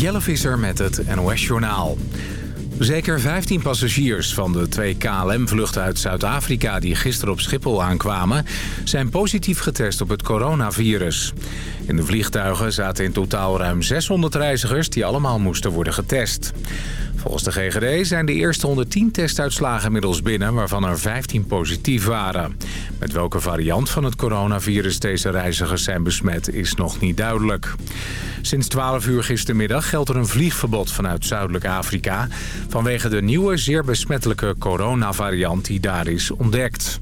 Jelle Visser met het NOS-journaal. Zeker 15 passagiers van de twee KLM-vluchten uit Zuid-Afrika... die gisteren op Schiphol aankwamen... zijn positief getest op het coronavirus. In de vliegtuigen zaten in totaal ruim 600 reizigers... die allemaal moesten worden getest. Volgens de GGD zijn de eerste 110 testuitslagen inmiddels binnen... waarvan er 15 positief waren. Met welke variant van het coronavirus deze reizigers zijn besmet... is nog niet duidelijk. Sinds 12 uur gistermiddag geldt er een vliegverbod vanuit Zuidelijk Afrika... vanwege de nieuwe, zeer besmettelijke coronavariant die daar is ontdekt.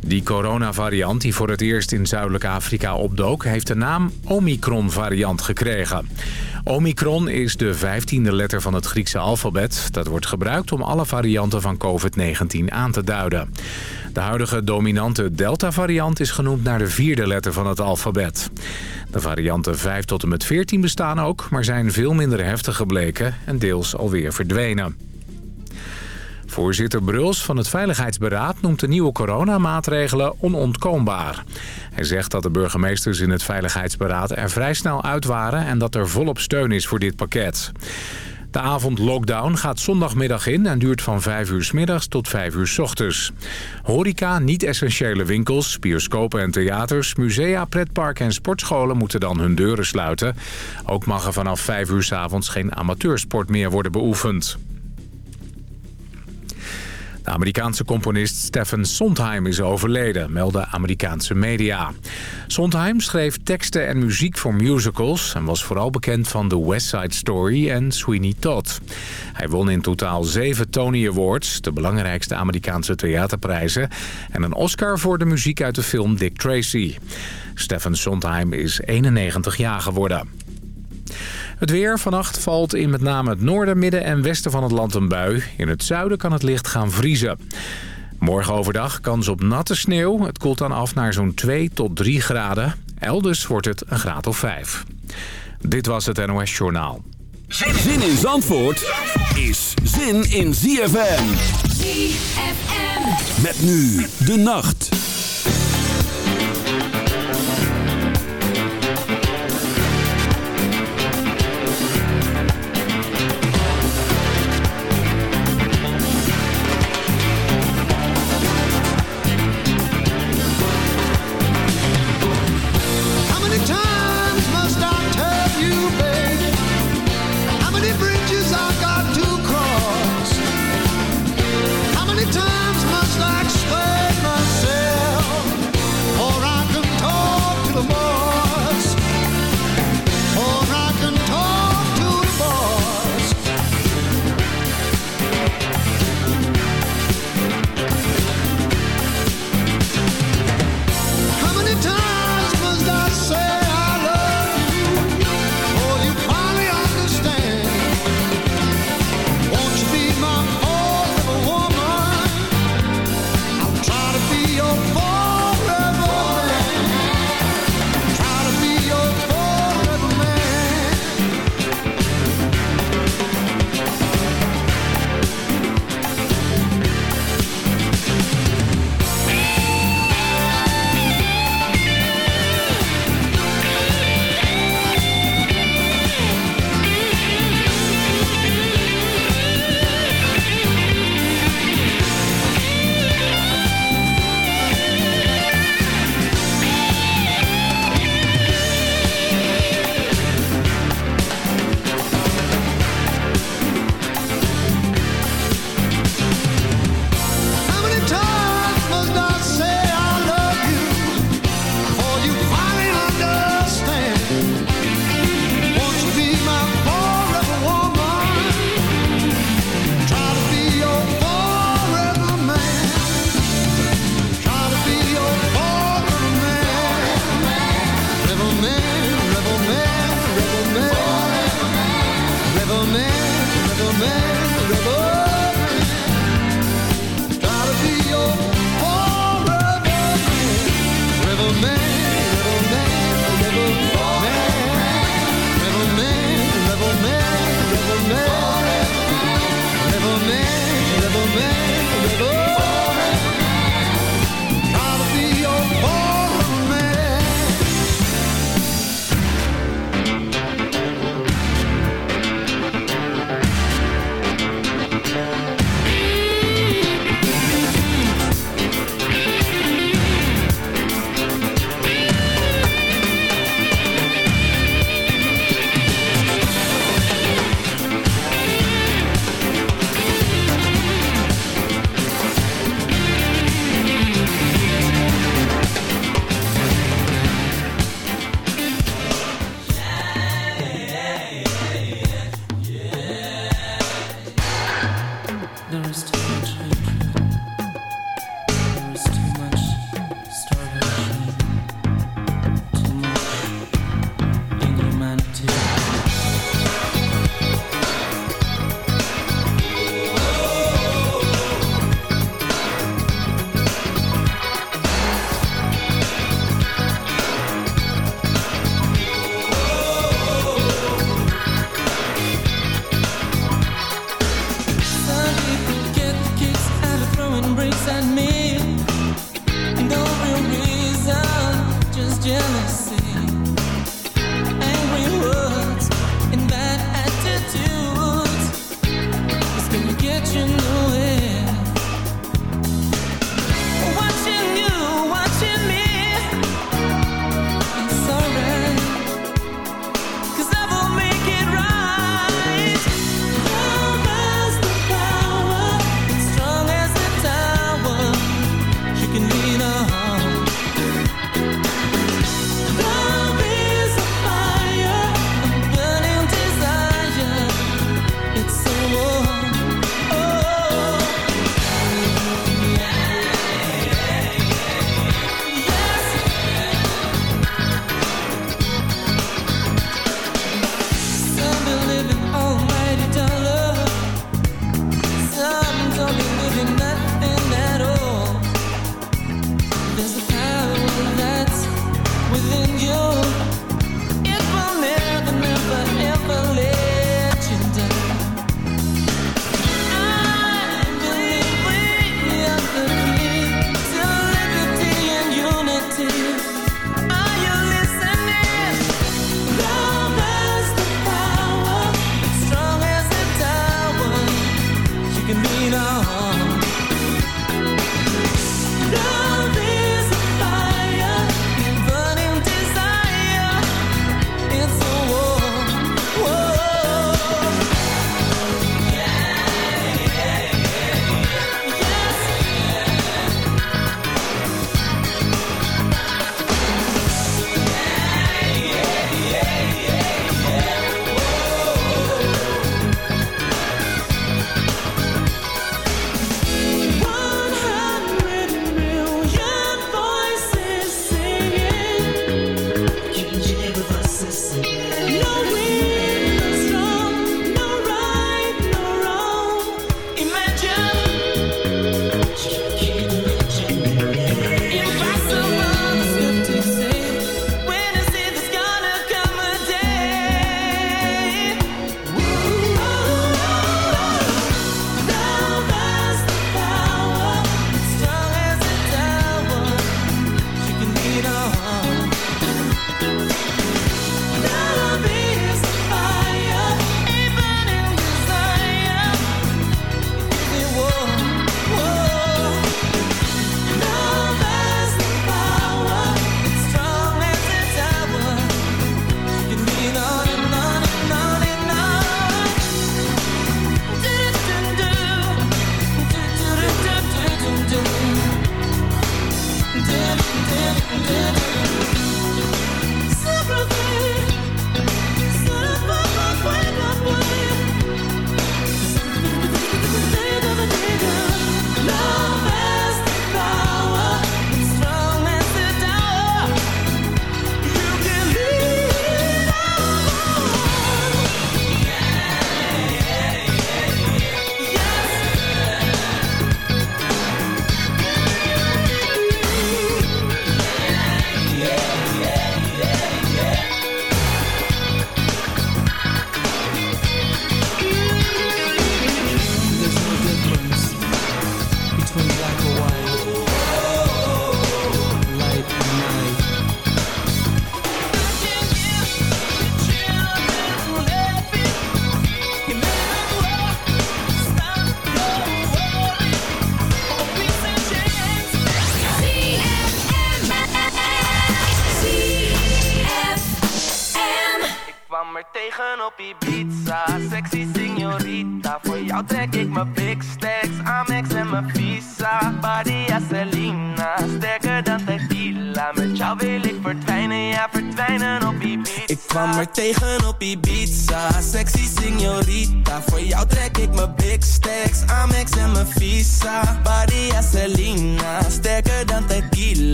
Die coronavariant die voor het eerst in Zuidelijk Afrika opdook... heeft de naam Omicron-variant gekregen. Omicron is de vijftiende letter van het Griekse alfabet. Dat wordt gebruikt om alle varianten van COVID-19 aan te duiden. De huidige dominante Delta-variant is genoemd naar de vierde letter van het alfabet. De varianten 5 tot en met 14 bestaan ook, maar zijn veel minder heftig gebleken en deels alweer verdwenen. Voorzitter Bruls van het Veiligheidsberaad noemt de nieuwe coronamaatregelen onontkoombaar. Hij zegt dat de burgemeesters in het Veiligheidsberaad er vrij snel uit waren... en dat er volop steun is voor dit pakket. De avondlockdown gaat zondagmiddag in en duurt van 5 uur s middags tot 5 uur s ochtends. Horeca, niet-essentiële winkels, bioscopen en theaters, musea, pretparken en sportscholen moeten dan hun deuren sluiten. Ook mag er vanaf 5 uur s avonds geen amateursport meer worden beoefend. De Amerikaanse componist Stephen Sondheim is overleden, melden Amerikaanse media. Sondheim schreef teksten en muziek voor musicals... en was vooral bekend van The West Side Story en Sweeney Todd. Hij won in totaal zeven Tony Awards, de belangrijkste Amerikaanse theaterprijzen... en een Oscar voor de muziek uit de film Dick Tracy. Stephen Sondheim is 91 jaar geworden. Het weer. Vannacht valt in met name het noorden, midden en westen van het land een bui. In het zuiden kan het licht gaan vriezen. Morgen overdag kans op natte sneeuw. Het koelt dan af naar zo'n 2 tot 3 graden. Elders wordt het een graad of 5. Dit was het NOS Journaal. Zin in Zandvoort is zin in ZFM. ZFM. Met nu de nacht.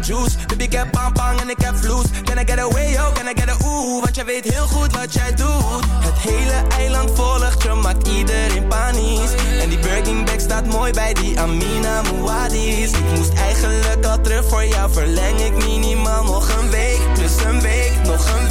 Juice. Baby, ik heb bang en ik heb vloes. Can I get away, yo, can I get a ooh? Want jij weet heel goed wat jij doet. Het hele eiland volgt je, maakt iedereen panisch. En die Birkin bag staat mooi bij die Amina Muadis. Ik moest eigenlijk al terug voor jou, verleng ik minimaal nog een week. Plus een week, nog een week.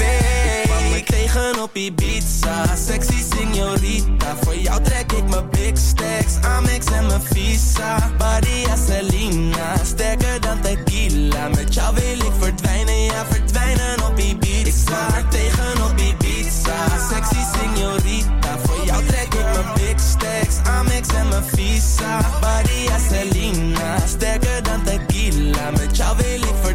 Ibiza, sexy signorita. Voor jou trek ik mijn big stacks, Amex en mijn visa. Maria Selena, sterker dan tequila. Met jou wil ik verdwijnen, ja verdwijnen op Ibiza. Ik tegen op Ibiza, sexy signorita. Voor jou trek ik mijn big stacks, Amex en mijn visa. Maria Selena, sterker dan tequila. Met jou wil ik verdwijnen,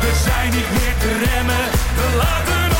We zijn niet meer te remmen, we laten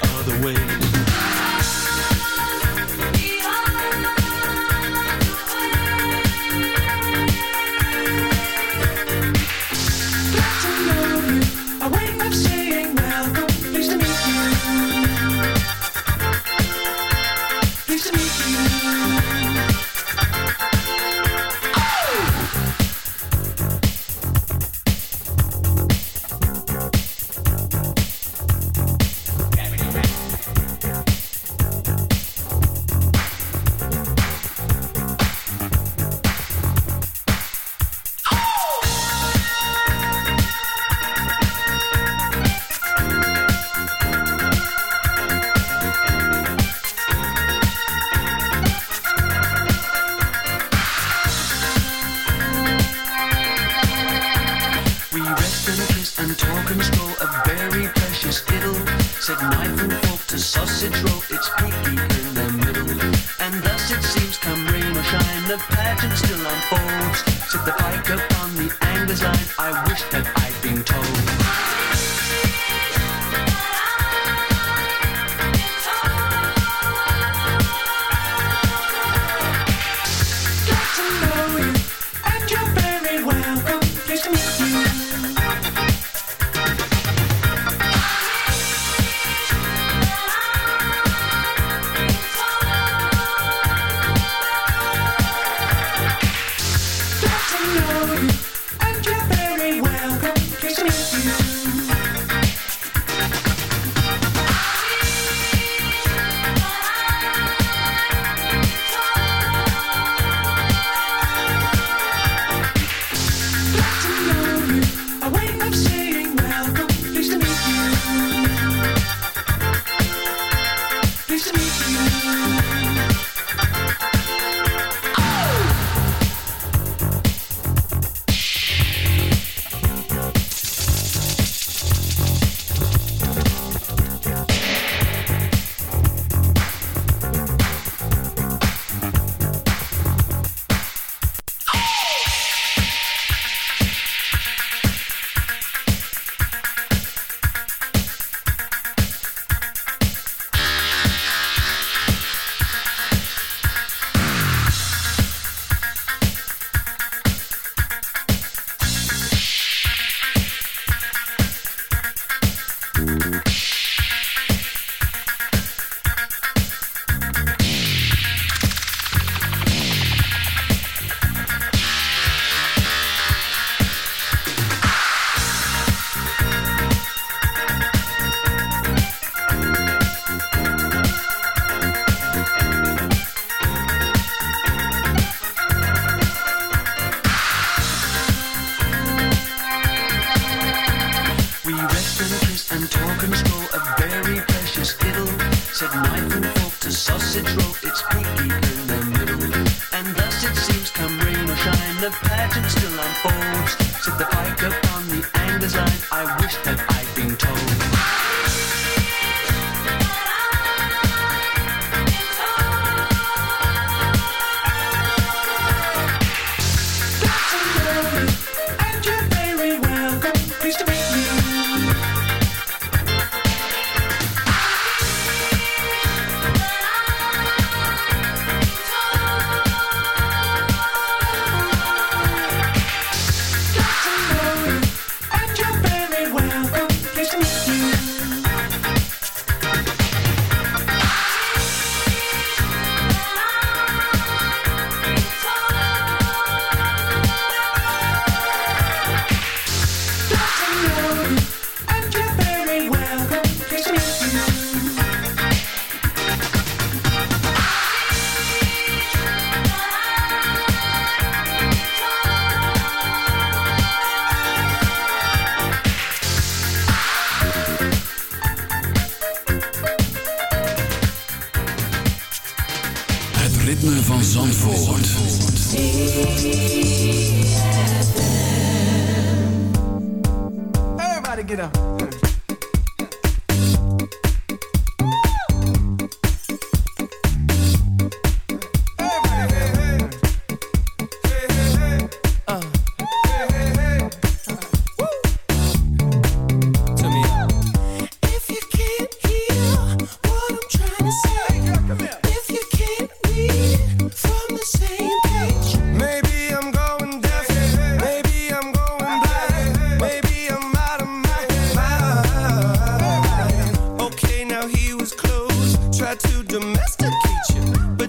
I wish that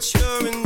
mature and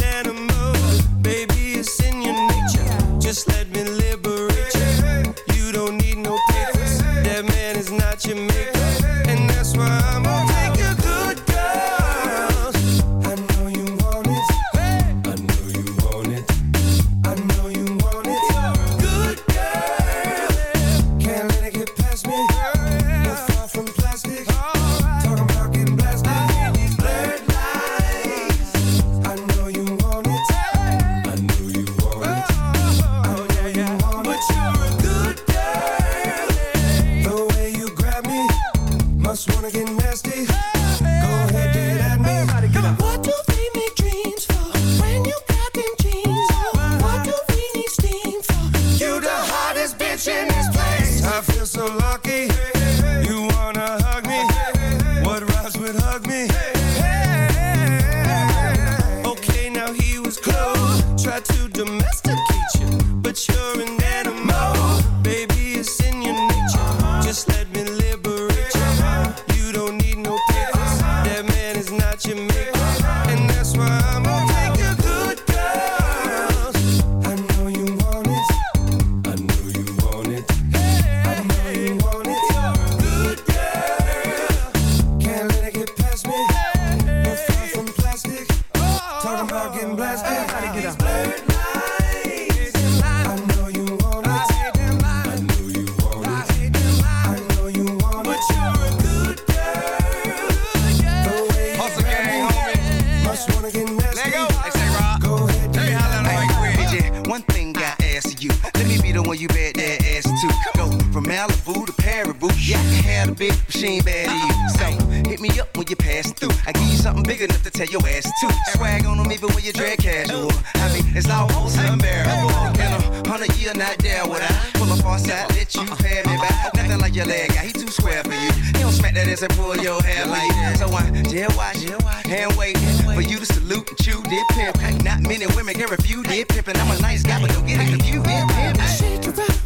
the parry. Yeah, I can have a bit, machine, bad you. So, hit me up when you pass through. I give you something big enough to tell your ass to. Swag on them even when you drag casual. I mean, it's almost unbearable. In a hundred year, not there would I. Pull up on side, let you pay me back. Nothing like your leg guy, he too square for you. He don't smack that ass and pull your hair like that. So I jail watch, and wait for you to salute and chew, dip pimp. Not many women can refute dip pimp. And I'm a nice guy, but don't get it confused, dip pimp.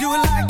do it like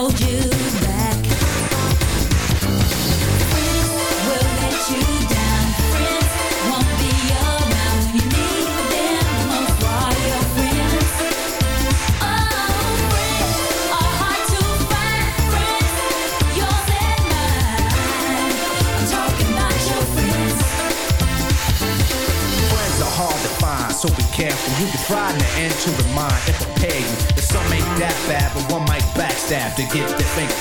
told you.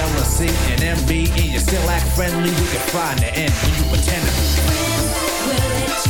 Jealousy and envy, and you still act friendly, you can find the end when you pretend to be. Will let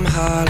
I'm high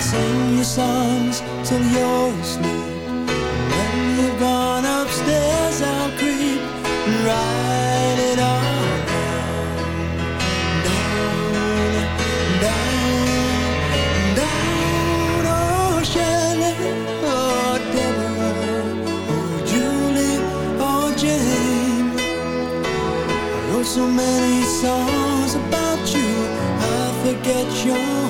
Sing your songs till you're asleep. When you've gone upstairs, I'll creep and ride it all down, down, down. Oh, Shirley, oh Deborah, oh Julie, oh Jane. I wrote So many songs about you, I forget your